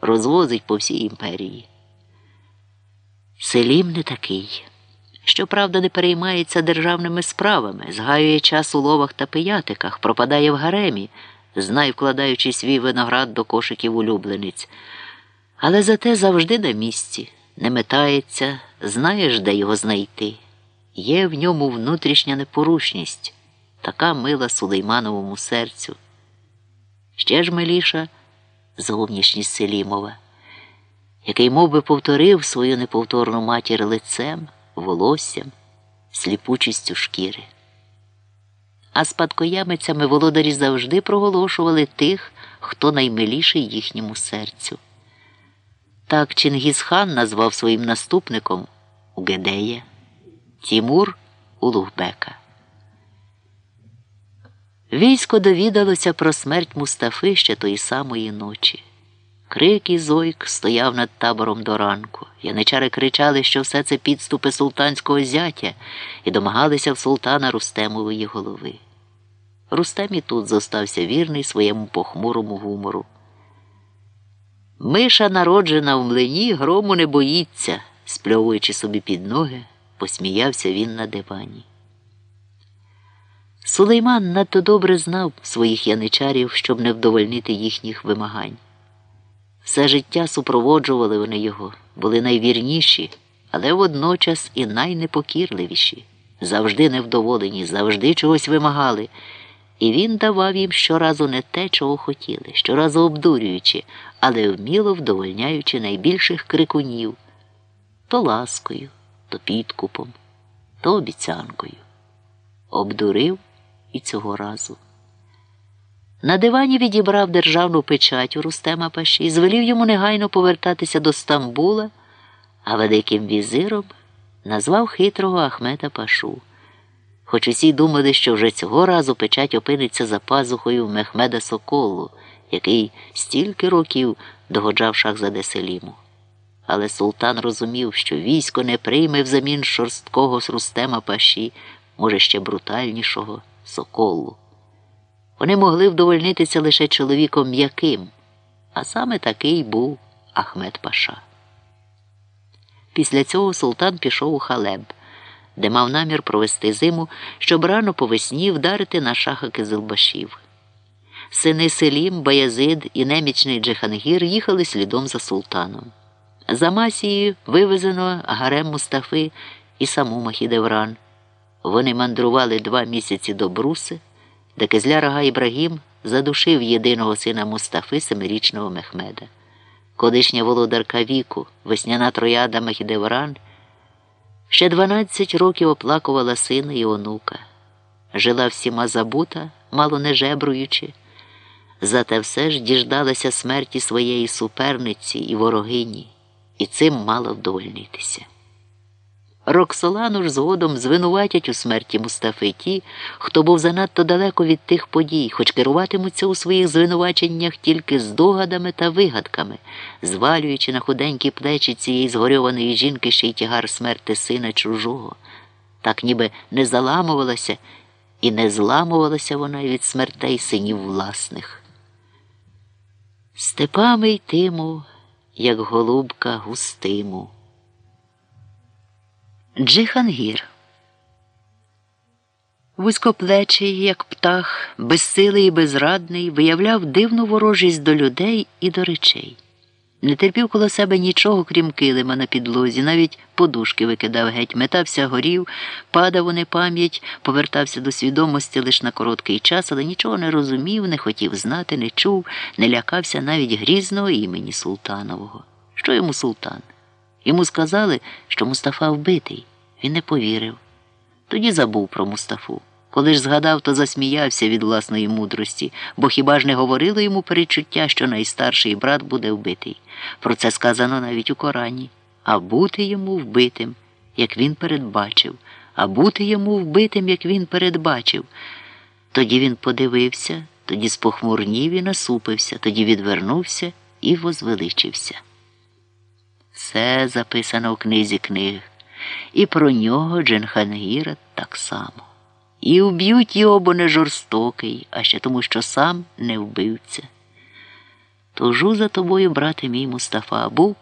розвозить по всій імперії. Селім не такий. Щоправда, не переймається державними справами, згаює час у ловах та пиятиках, пропадає в гаремі, знай вкладаючи свій виноград до кошиків улюблениць. Але зате завжди на місці, не метається, знаєш, де його знайти. Є в ньому внутрішня непорушність, така мила сулеймановому серцю. Ще ж миліша зовнішність Селімова, який мов би, повторив свою неповторну матір лицем, волоссям, сліпучістю шкіри. А спадкоємицями володарі завжди проголошували тих, хто наймиліший їхньому серцю. Так Чингісхан назвав своїм наступником Угедея, Тімур Улугбека. Військо довідалося про смерть Мустафи ще тої самої ночі. Крик і зойк стояв над табором до ранку. Яничари кричали, що все це підступи султанського зятя, і домагалися в султана Рустемової голови. Рустем і тут зостався вірний своєму похмурому гумору. Миша, народжена в млині, грому не боїться, спльовуючи собі під ноги, посміявся він на дивані. Сулейман надто добре знав своїх яничарів, щоб не вдовольнити їхніх вимагань. Все життя супроводжували вони його, були найвірніші, але водночас і найнепокірливіші, завжди невдоволені, завжди чогось вимагали. І він давав їм щоразу не те, чого хотіли, щоразу обдурюючи, але вміло вдовольняючи найбільших крикунів то ласкою, то підкупом, то обіцянкою. Обдурив і цього разу. На дивані відібрав державну печать у Рустема Паші, звелів йому негайно повертатися до Стамбула, а великим візиром назвав хитрого Ахмета Пашу. Хоч усі думали, що вже цього разу печать опиниться за пазухою Мехмеда Соколу, який стільки років догоджав Шахзаде Селіму. Але султан розумів, що військо не прийме взамін шорсткого з Рустема Паші, може, ще брутальнішого Соколу. Вони могли вдовольнитися лише чоловіком м'яким, а саме такий був Ахмед Паша. Після цього султан пішов у Халеб, де мав намір провести зиму, щоб рано по весні вдарити на шаха Кизилбашів. Сини Селім, Баязид і немічний Джихангір їхали слідом за султаном. За масією вивезено гарем Мустафи і саму Махідевран. Вони мандрували два місяці до Бруси, де Кизляр Ага Ібрагім задушив єдиного сина Мустафи семирічного Мехмеда. Колишня володарка віку, весняна трояда Махідевран, ще 12 років оплакувала сина і онука. Жила всіма забута, мало не жебруючи, зате все ж діждалася смерті своєї суперниці і ворогині, і цим мала вдовольнитися. Роксолану ж згодом звинуватять у смерті Мустафи ті, хто був занадто далеко від тих подій, хоч керуватимуться у своїх звинуваченнях тільки здогадами та вигадками, звалюючи на худенькі плечі цієї згорьованої жінки ще й тягар смерти сина чужого. Так ніби не заламувалася і не зламувалася вона від смертей синів власних. Степами йтиму, як голубка густиму. Джихангір. Вузькоплечий, як птах, безсилий і безрадний, виявляв дивну ворожість до людей і до речей. Не терпів коло себе нічого, крім килима на підлозі, навіть подушки викидав геть, метався горів, падав у непам'ять, повертався до свідомості лише на короткий час, але нічого не розумів, не хотів знати, не чув, не лякався навіть грізного імені Султанового. Що йому султан? Йому сказали, що Мустафа вбитий. Він не повірив. Тоді забув про Мустафу. Коли ж згадав, то засміявся від власної мудрості, бо хіба ж не говорило йому перечуття, що найстарший брат буде вбитий. Про це сказано навіть у Корані. А бути йому вбитим, як він передбачив, а бути йому вбитим, як він передбачив. Тоді він подивився, тоді спохмурнів і насупився, тоді відвернувся і возвеличився. Все записано в книзі книг, і про нього Дженхангіра так само. І вб'ють його, бо не жорстокий, а ще тому, що сам не вбивця. Тужу за тобою, брате мій Мустафа, був